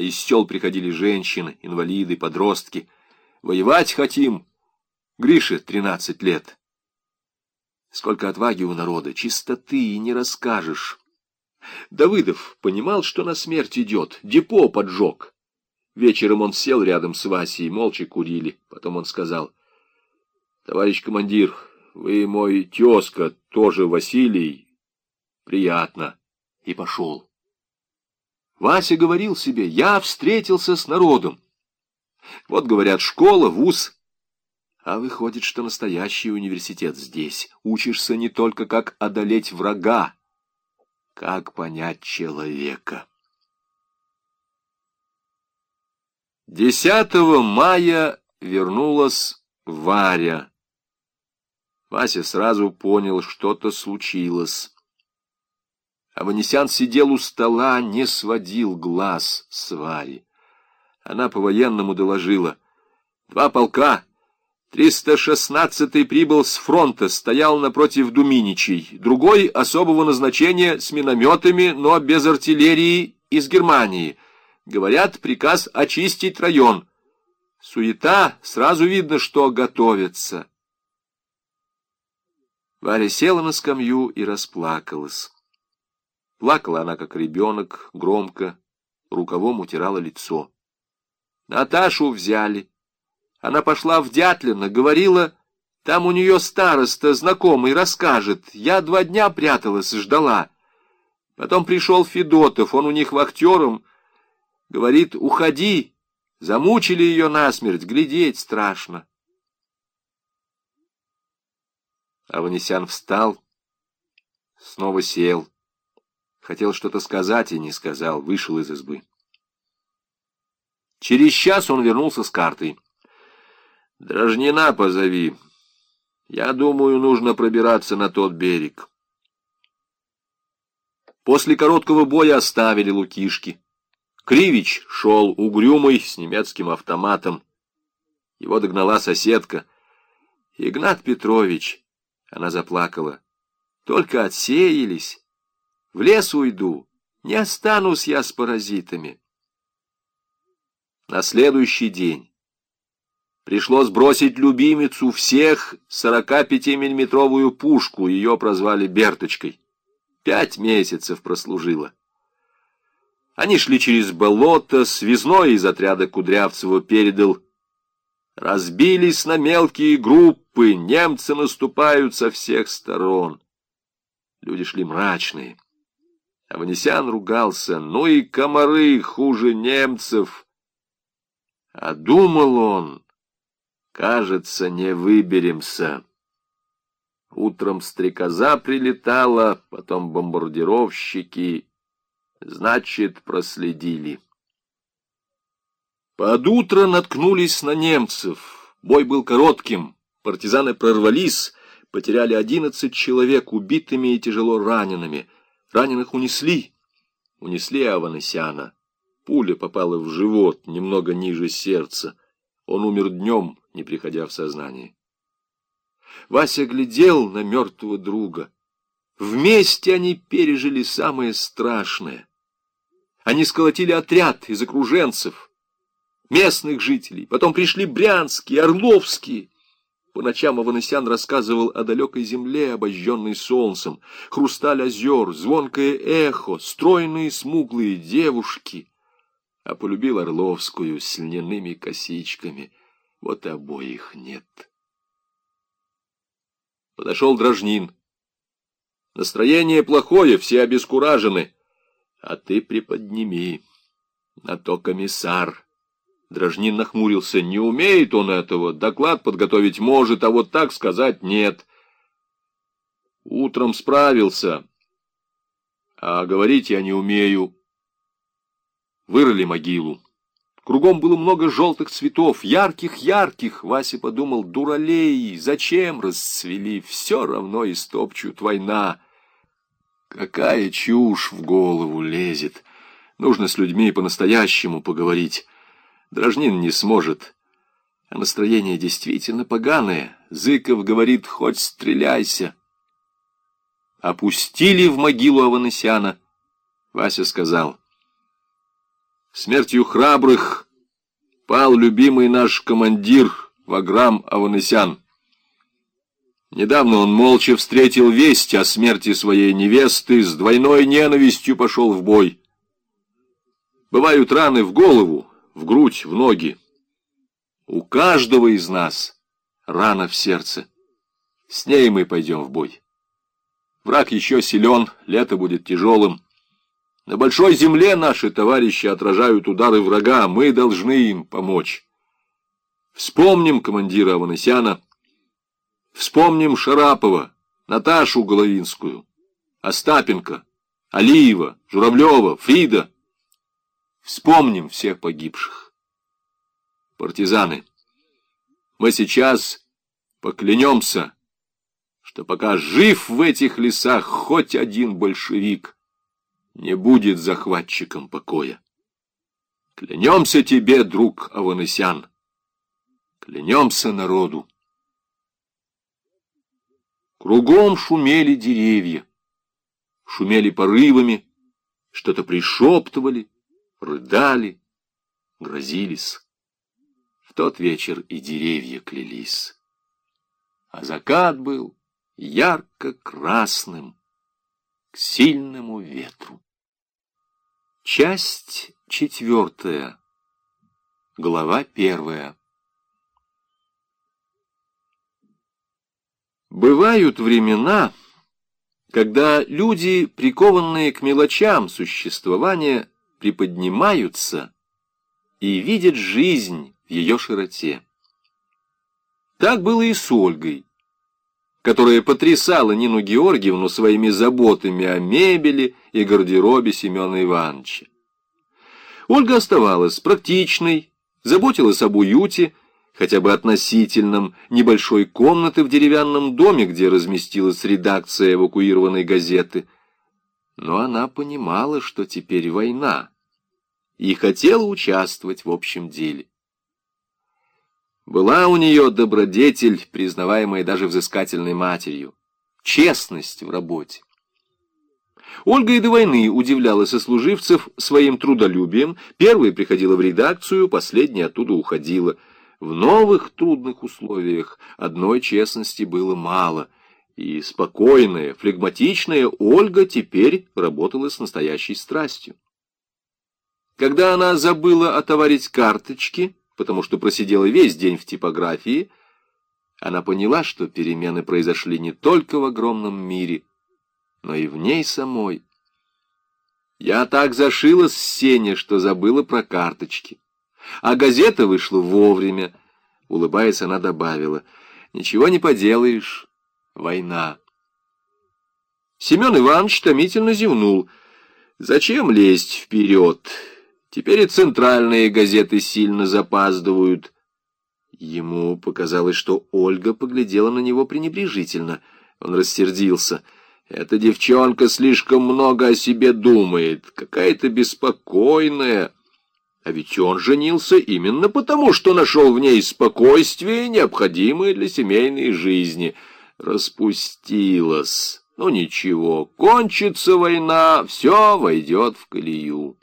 а из сел приходили женщины, инвалиды, подростки. Воевать хотим. Грише тринадцать лет. Сколько отваги у народа, чистоты и не расскажешь. Давыдов понимал, что на смерть идет, депо поджег. Вечером он сел рядом с Васей, молча курили. Потом он сказал, «Товарищ командир, вы мой тезка, тоже Василий. Приятно». И пошел. Вася говорил себе, «Я встретился с народом». Вот, говорят, школа, вуз. А выходит, что настоящий университет здесь. Учишься не только как одолеть врага, как понять человека. 10 мая вернулась Варя. Вася сразу понял, что-то случилось. Аванесян сидел у стола, не сводил глаз с Вари. Она по-военному доложила. Два полка, 316-й прибыл с фронта, стоял напротив Думиничей. Другой особого назначения с минометами, но без артиллерии из Германии — Говорят, приказ очистить район. Суета, сразу видно, что готовится. Варя села на скамью и расплакалась. Плакала она, как ребенок, громко, рукавом утирала лицо. Наташу взяли. Она пошла в Дятлино, говорила, там у нее староста, знакомый, расскажет. Я два дня пряталась, ждала. Потом пришел Федотов, он у них вахтером, Говорит, уходи, замучили ее насмерть, глядеть страшно. Аванесян встал, снова сел. Хотел что-то сказать и не сказал, вышел из избы. Через час он вернулся с картой. «Дрожнина позови. Я думаю, нужно пробираться на тот берег». После короткого боя оставили лукишки. Кривич шел угрюмый с немецким автоматом. Его догнала соседка. «Игнат Петрович!» Она заплакала. «Только отсеялись. В лес уйду. Не останусь я с паразитами». На следующий день пришлось бросить любимицу всех 45-миллиметровую пушку, ее прозвали Берточкой. Пять месяцев прослужила. Они шли через болото, связной из отряда Кудрявцева передал. Разбились на мелкие группы, немцы наступают со всех сторон. Люди шли мрачные. Аванесян ругался, ну и комары хуже немцев. А думал он, кажется, не выберемся. Утром стрекоза прилетала, потом бомбардировщики Значит, проследили. Под утро наткнулись на немцев. Бой был коротким. Партизаны прорвались, потеряли одиннадцать человек убитыми и тяжело ранеными. Раненых унесли. Унесли Аванесяна. Пуля попала в живот, немного ниже сердца. Он умер днем, не приходя в сознание. Вася глядел на мертвого друга. Вместе они пережили самое страшное. Они сколотили отряд из окруженцев, местных жителей. Потом пришли брянские, орловские. По ночам Аванесян рассказывал о далекой земле, обожженной солнцем, хрусталь озер, звонкое эхо, стройные смуглые девушки. А полюбил Орловскую с льняными косичками. Вот обоих нет. Подошел Дрожнин. Настроение плохое, все обескуражены. А ты приподними. На то комиссар. Дрожнин нахмурился. Не умеет он этого. Доклад подготовить может, а вот так сказать нет. Утром справился. А говорить я не умею. Вырыли могилу. Кругом было много желтых цветов, ярких-ярких. Вася подумал, дуралей, зачем расцвели? Все равно истопчут война. Какая чушь в голову лезет. Нужно с людьми по-настоящему поговорить. Дрожнин не сможет. А настроение действительно поганое. Зыков говорит, хоть стреляйся. Опустили в могилу Аванесяна. Вася сказал, Смертью храбрых пал любимый наш командир Ваграм Аванесян. Недавно он молча встретил весть о смерти своей невесты, с двойной ненавистью пошел в бой. Бывают раны в голову, в грудь, в ноги. У каждого из нас рана в сердце. С ней мы пойдем в бой. Враг еще силен, лето будет тяжелым. На большой земле наши товарищи отражают удары врага, мы должны им помочь. Вспомним командира Аванесяна, вспомним Шарапова, Наташу Головинскую, Остапенко, Алиева, Журавлева, Фрида. Вспомним всех погибших. Партизаны, мы сейчас поклянемся, что пока жив в этих лесах хоть один большевик, не будет захватчиком покоя. Клянемся тебе, друг Аванесян, клянемся народу. Кругом шумели деревья, шумели порывами, что-то пришептывали, рыдали, грозились. В тот вечер и деревья клялись. А закат был ярко-красным к сильному ветру. Часть четвертая. Глава первая. Бывают времена, когда люди, прикованные к мелочам существования, приподнимаются и видят жизнь в ее широте. Так было и с Ольгой, которая потрясала Нину Георгиевну своими заботами о мебели и гардеробе Семена Ивановича. Ольга оставалась практичной, заботилась об уюте, хотя бы относительном, небольшой комнаты в деревянном доме, где разместилась редакция эвакуированной газеты. Но она понимала, что теперь война, и хотела участвовать в общем деле. Была у нее добродетель, признаваемая даже взыскательной матерью, честность в работе. Ольга и до войны удивляла сослуживцев своим трудолюбием, первая приходила в редакцию, последняя оттуда уходила. В новых трудных условиях одной честности было мало, и спокойная, флегматичная Ольга теперь работала с настоящей страстью. Когда она забыла отоварить карточки, потому что просидела весь день в типографии, она поняла, что перемены произошли не только в огромном мире, но и в ней самой. Я так зашилась с сене, что забыла про карточки. А газета вышла вовремя. Улыбаясь, она добавила, «Ничего не поделаешь, война». Семен Иванович томительно зевнул. «Зачем лезть вперед?» Теперь и центральные газеты сильно запаздывают. Ему показалось, что Ольга поглядела на него пренебрежительно. Он рассердился. «Эта девчонка слишком много о себе думает, какая-то беспокойная». А ведь он женился именно потому, что нашел в ней спокойствие, необходимое для семейной жизни. Распустилась. Ну ничего, кончится война, все войдет в колею.